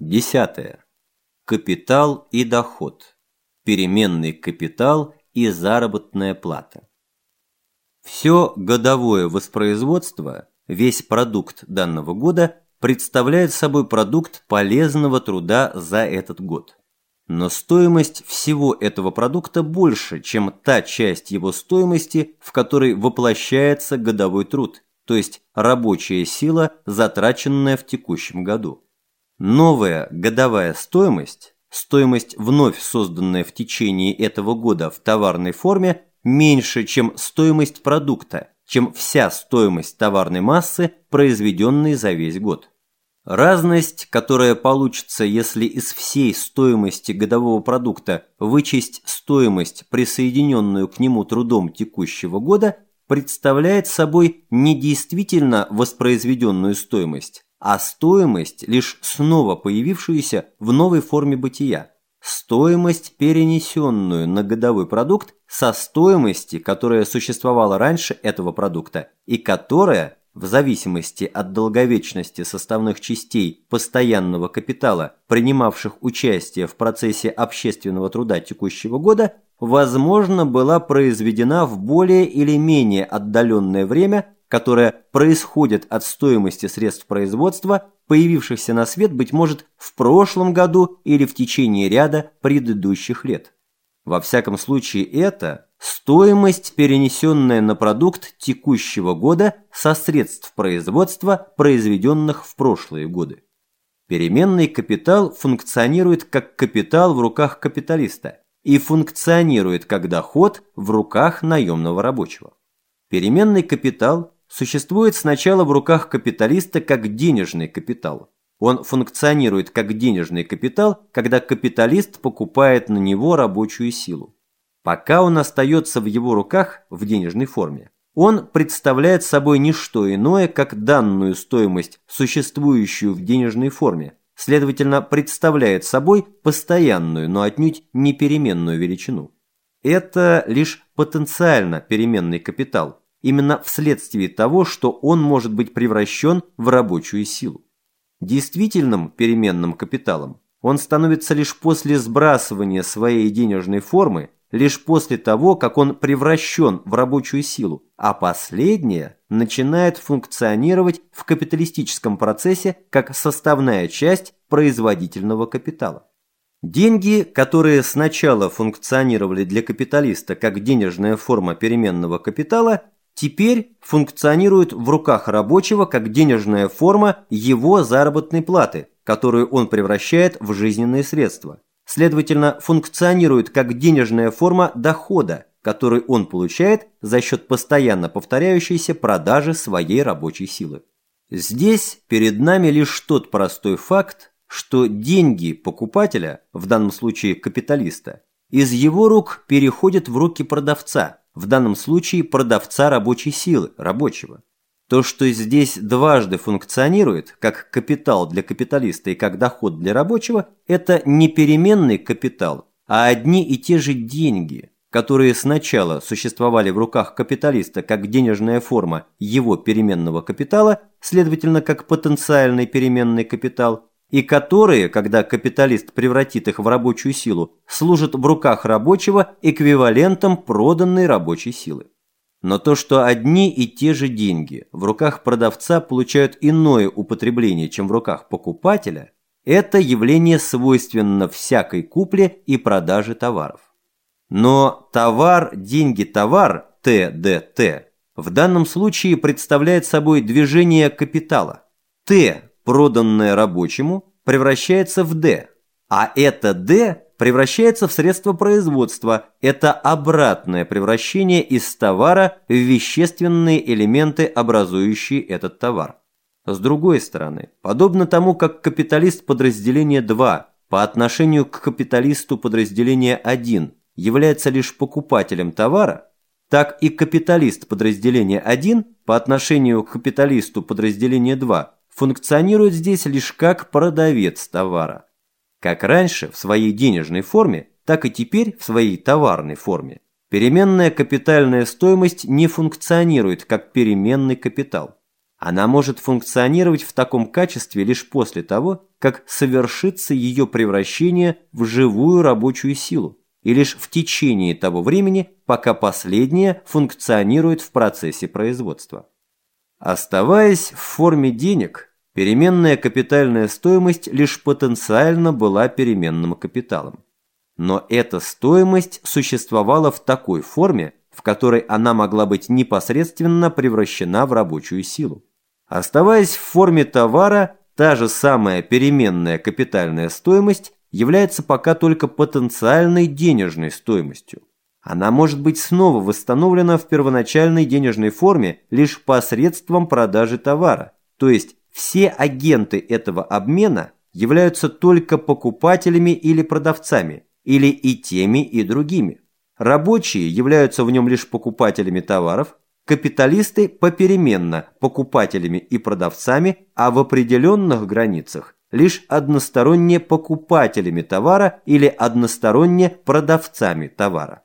Десятое. Капитал и доход. Переменный капитал и заработная плата. Все годовое воспроизводство, весь продукт данного года представляет собой продукт полезного труда за этот год. Но стоимость всего этого продукта больше, чем та часть его стоимости, в которой воплощается годовой труд, то есть рабочая сила, затраченная в текущем году. Новая годовая стоимость, стоимость вновь созданная в течение этого года в товарной форме, меньше, чем стоимость продукта, чем вся стоимость товарной массы, произведенной за весь год. Разность, которая получится, если из всей стоимости годового продукта вычесть стоимость, присоединенную к нему трудом текущего года, представляет собой не действительно воспроизведенную стоимость, а стоимость, лишь снова появившуюся в новой форме бытия. Стоимость, перенесенную на годовой продукт со стоимости, которая существовала раньше этого продукта и которая, в зависимости от долговечности составных частей постоянного капитала, принимавших участие в процессе общественного труда текущего года, возможно, была произведена в более или менее отдаленное время которая происходит от стоимости средств производства, появившихся на свет, быть может, в прошлом году или в течение ряда предыдущих лет. Во всяком случае это стоимость, перенесенная на продукт текущего года со средств производства, произведенных в прошлые годы. Переменный капитал функционирует как капитал в руках капиталиста и функционирует как доход в руках наемного рабочего. Переменный капитал существует сначала в руках капиталиста как денежный капитал. Он функционирует как денежный капитал, когда капиталист покупает на него рабочую силу. Пока он остается в его руках в денежной форме, он представляет собой не что иное, как данную стоимость, существующую в денежной форме, следовательно, представляет собой постоянную, но отнюдь не переменную величину. Это лишь потенциально переменный капитал, именно вследствие того, что он может быть превращен в рабочую силу. Действительным переменным капиталом он становится лишь после сбрасывания своей денежной формы, лишь после того, как он превращен в рабочую силу, а последняя начинает функционировать в капиталистическом процессе как составная часть производительного капитала. Деньги, которые сначала функционировали для капиталиста как денежная форма переменного капитала, теперь функционирует в руках рабочего как денежная форма его заработной платы, которую он превращает в жизненные средства. Следовательно, функционирует как денежная форма дохода, который он получает за счет постоянно повторяющейся продажи своей рабочей силы. Здесь перед нами лишь тот простой факт, что деньги покупателя, в данном случае капиталиста, из его рук переходят в руки продавца – в данном случае продавца рабочей силы, рабочего. То, что здесь дважды функционирует, как капитал для капиталиста и как доход для рабочего, это не переменный капитал, а одни и те же деньги, которые сначала существовали в руках капиталиста как денежная форма его переменного капитала, следовательно, как потенциальный переменный капитал, и которые, когда капиталист превратит их в рабочую силу, служат в руках рабочего эквивалентом проданной рабочей силы. Но то, что одни и те же деньги в руках продавца получают иное употребление, чем в руках покупателя, это явление свойственно всякой купле и продаже товаров. Но товар, деньги, товар, ТДТ, в данном случае представляет собой движение капитала. Т проданное рабочему, превращается в D, а это D превращается в средство производства. Это обратное превращение из товара в вещественные элементы, образующие этот товар. С другой стороны, подобно тому, как капиталист подразделения 2 по отношению к капиталисту подразделения 1 является лишь покупателем товара, так и капиталист подразделения 1 по отношению к капиталисту подразделения 2 функционирует здесь лишь как продавец товара. Как раньше в своей денежной форме, так и теперь в своей товарной форме. Переменная капитальная стоимость не функционирует как переменный капитал. Она может функционировать в таком качестве лишь после того, как совершится ее превращение в живую рабочую силу, и лишь в течение того времени, пока последняя функционирует в процессе производства. Оставаясь в форме денег, переменная капитальная стоимость лишь потенциально была переменным капиталом. Но эта стоимость существовала в такой форме, в которой она могла быть непосредственно превращена в рабочую силу. Оставаясь в форме товара, та же самая переменная капитальная стоимость является пока только потенциальной денежной стоимостью. Она может быть снова восстановлена в первоначальной денежной форме лишь посредством продажи товара, то есть все агенты этого обмена являются только покупателями или продавцами, или и теми, и другими. Рабочие являются в нем лишь покупателями товаров, капиталисты попеременно покупателями и продавцами, а в определенных границах лишь односторонне покупателями товара или односторонне продавцами товара.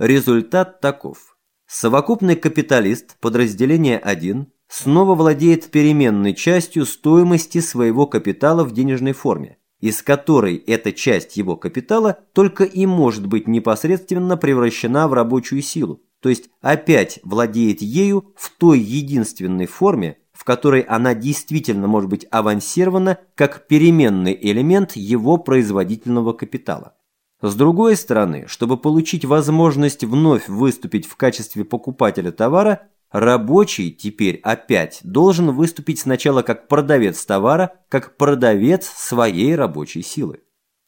Результат таков. Совокупный капиталист подразделения 1 снова владеет переменной частью стоимости своего капитала в денежной форме, из которой эта часть его капитала только и может быть непосредственно превращена в рабочую силу, то есть опять владеет ею в той единственной форме, в которой она действительно может быть авансирована как переменный элемент его производительного капитала. С другой стороны, чтобы получить возможность вновь выступить в качестве покупателя товара, рабочий теперь опять должен выступить сначала как продавец товара, как продавец своей рабочей силы.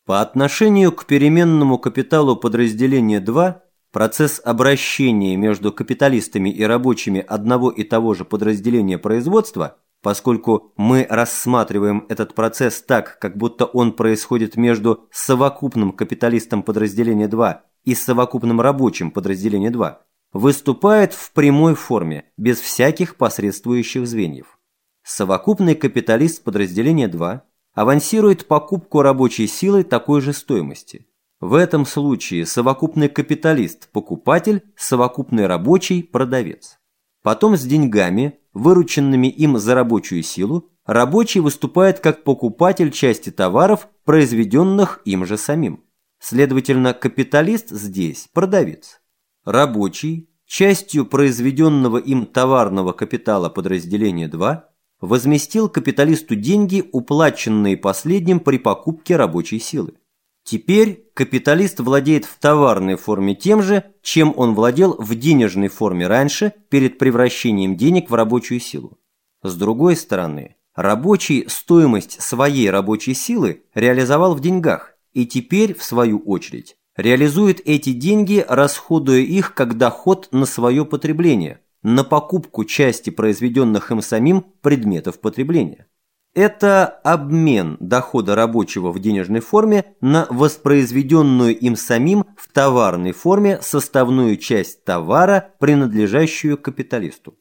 По отношению к переменному капиталу подразделения 2 Процесс обращения между капиталистами и рабочими одного и того же подразделения производства, поскольку мы рассматриваем этот процесс так, как будто он происходит между совокупным капиталистом подразделения 2 и совокупным рабочим подразделения 2, выступает в прямой форме, без всяких посредствующих звеньев. Совокупный капиталист подразделения 2 авансирует покупку рабочей силы такой же стоимости – в этом случае совокупный капиталист – покупатель, совокупный рабочий – продавец. Потом с деньгами, вырученными им за рабочую силу, рабочий выступает как покупатель части товаров, произведенных им же самим. Следовательно, капиталист здесь – продавец. Рабочий, частью произведенного им товарного капитала подразделения 2, возместил капиталисту деньги, уплаченные последним при покупке рабочей силы. Теперь капиталист владеет в товарной форме тем же, чем он владел в денежной форме раньше, перед превращением денег в рабочую силу. С другой стороны, рабочий стоимость своей рабочей силы реализовал в деньгах, и теперь, в свою очередь, реализует эти деньги, расходуя их как доход на свое потребление, на покупку части произведенных им самим предметов потребления. Это обмен дохода рабочего в денежной форме на воспроизведенную им самим в товарной форме составную часть товара, принадлежащую капиталисту.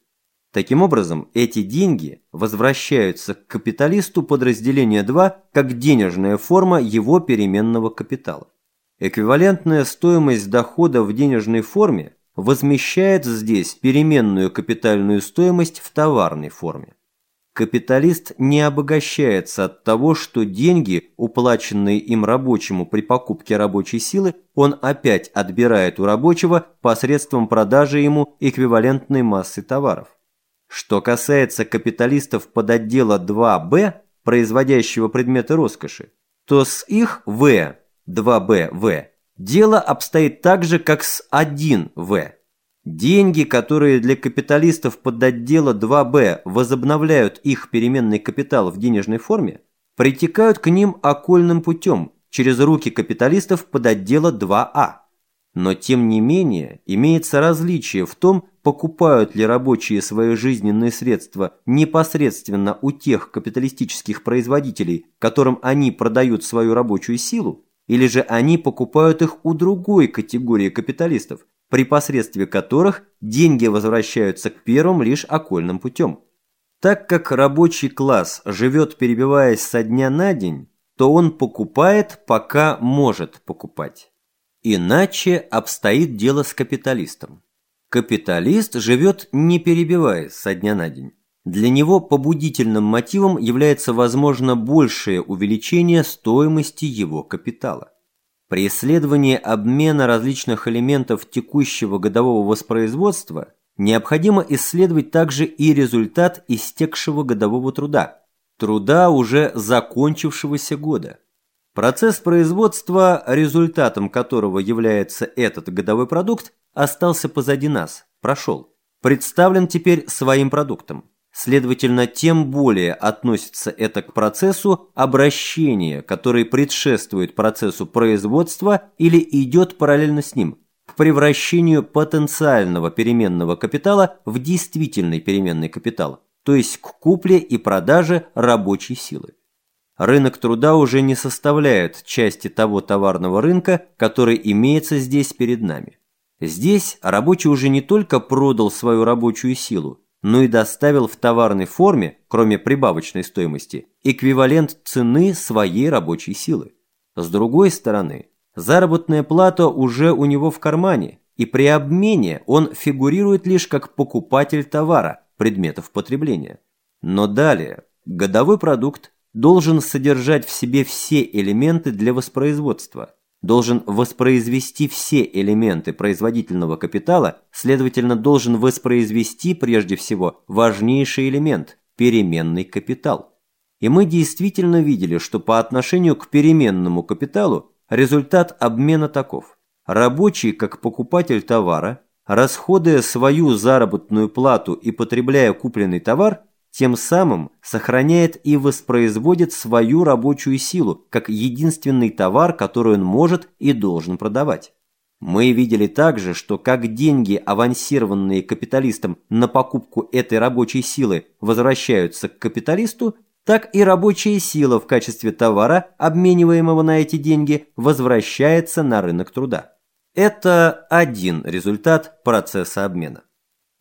Таким образом, эти деньги возвращаются к капиталисту подразделения 2 как денежная форма его переменного капитала. Эквивалентная стоимость дохода в денежной форме возмещает здесь переменную капитальную стоимость в товарной форме. Капиталист не обогащается от того, что деньги, уплаченные им рабочему при покупке рабочей силы, он опять отбирает у рабочего посредством продажи ему эквивалентной массы товаров. Что касается капиталистов под отдела 2Б, производящего предметы роскоши, то с их В, 2БВ, дело обстоит так же, как с 1В. Деньги, которые для капиталистов под отдела 2Б возобновляют их переменный капитал в денежной форме, притекают к ним окольным путем через руки капиталистов под отдела 2А. Но тем не менее имеется различие в том, покупают ли рабочие свои жизненные средства непосредственно у тех капиталистических производителей, которым они продают свою рабочую силу, или же они покупают их у другой категории капиталистов, при посредстве которых деньги возвращаются к первым лишь окольным путем. Так как рабочий класс живет перебиваясь со дня на день, то он покупает, пока может покупать. Иначе обстоит дело с капиталистом. Капиталист живет не перебиваясь со дня на день. для него побудительным мотивом является возможно большее увеличение стоимости его капитала. При исследовании обмена различных элементов текущего годового воспроизводства необходимо исследовать также и результат истекшего годового труда, труда уже закончившегося года. Процесс производства, результатом которого является этот годовой продукт, остался позади нас, прошел, представлен теперь своим продуктом. Следовательно, тем более относится это к процессу обращения, который предшествует процессу производства или идет параллельно с ним, к превращению потенциального переменного капитала в действительный переменный капитал, то есть к купле и продаже рабочей силы. Рынок труда уже не составляет части того товарного рынка, который имеется здесь перед нами. Здесь рабочий уже не только продал свою рабочую силу, но и доставил в товарной форме, кроме прибавочной стоимости, эквивалент цены своей рабочей силы. С другой стороны, заработная плата уже у него в кармане, и при обмене он фигурирует лишь как покупатель товара, предметов потребления. Но далее, годовой продукт должен содержать в себе все элементы для воспроизводства – должен воспроизвести все элементы производительного капитала, следовательно, должен воспроизвести прежде всего важнейший элемент – переменный капитал. И мы действительно видели, что по отношению к переменному капиталу результат обмена таков. Рабочий, как покупатель товара, расходуя свою заработную плату и потребляя купленный товар – тем самым сохраняет и воспроизводит свою рабочую силу как единственный товар, который он может и должен продавать. Мы видели также, что как деньги, авансированные капиталистом на покупку этой рабочей силы, возвращаются к капиталисту, так и рабочая сила в качестве товара, обмениваемого на эти деньги, возвращается на рынок труда. Это один результат процесса обмена.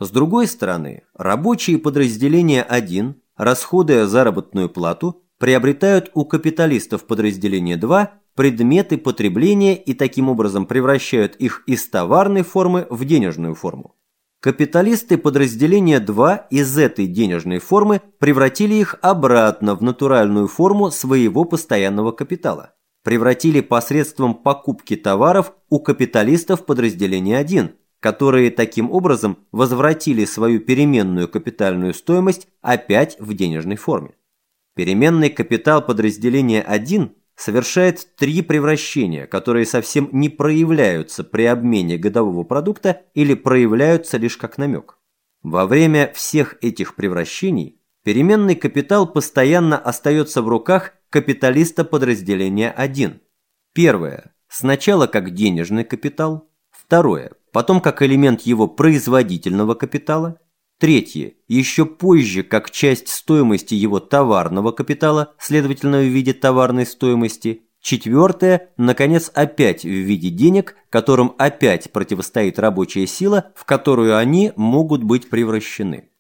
С другой стороны, рабочие подразделения 1, расходуя заработную плату, приобретают у капиталистов подразделения 2 предметы потребления и таким образом превращают их из товарной формы в денежную форму. Капиталисты подразделения 2 из этой денежной формы превратили их обратно в натуральную форму своего постоянного капитала. Превратили посредством покупки товаров у капиталистов подразделения 1, которые таким образом возвратили свою переменную капитальную стоимость опять в денежной форме. Переменный капитал подразделения 1 совершает три превращения, которые совсем не проявляются при обмене годового продукта или проявляются лишь как намек. Во время всех этих превращений переменный капитал постоянно остается в руках капиталиста подразделения 1. Первое. Сначала как денежный капитал. Второе потом как элемент его производительного капитала, третье, еще позже как часть стоимости его товарного капитала, следовательно в виде товарной стоимости, четвертое, наконец, опять в виде денег, которым опять противостоит рабочая сила, в которую они могут быть превращены.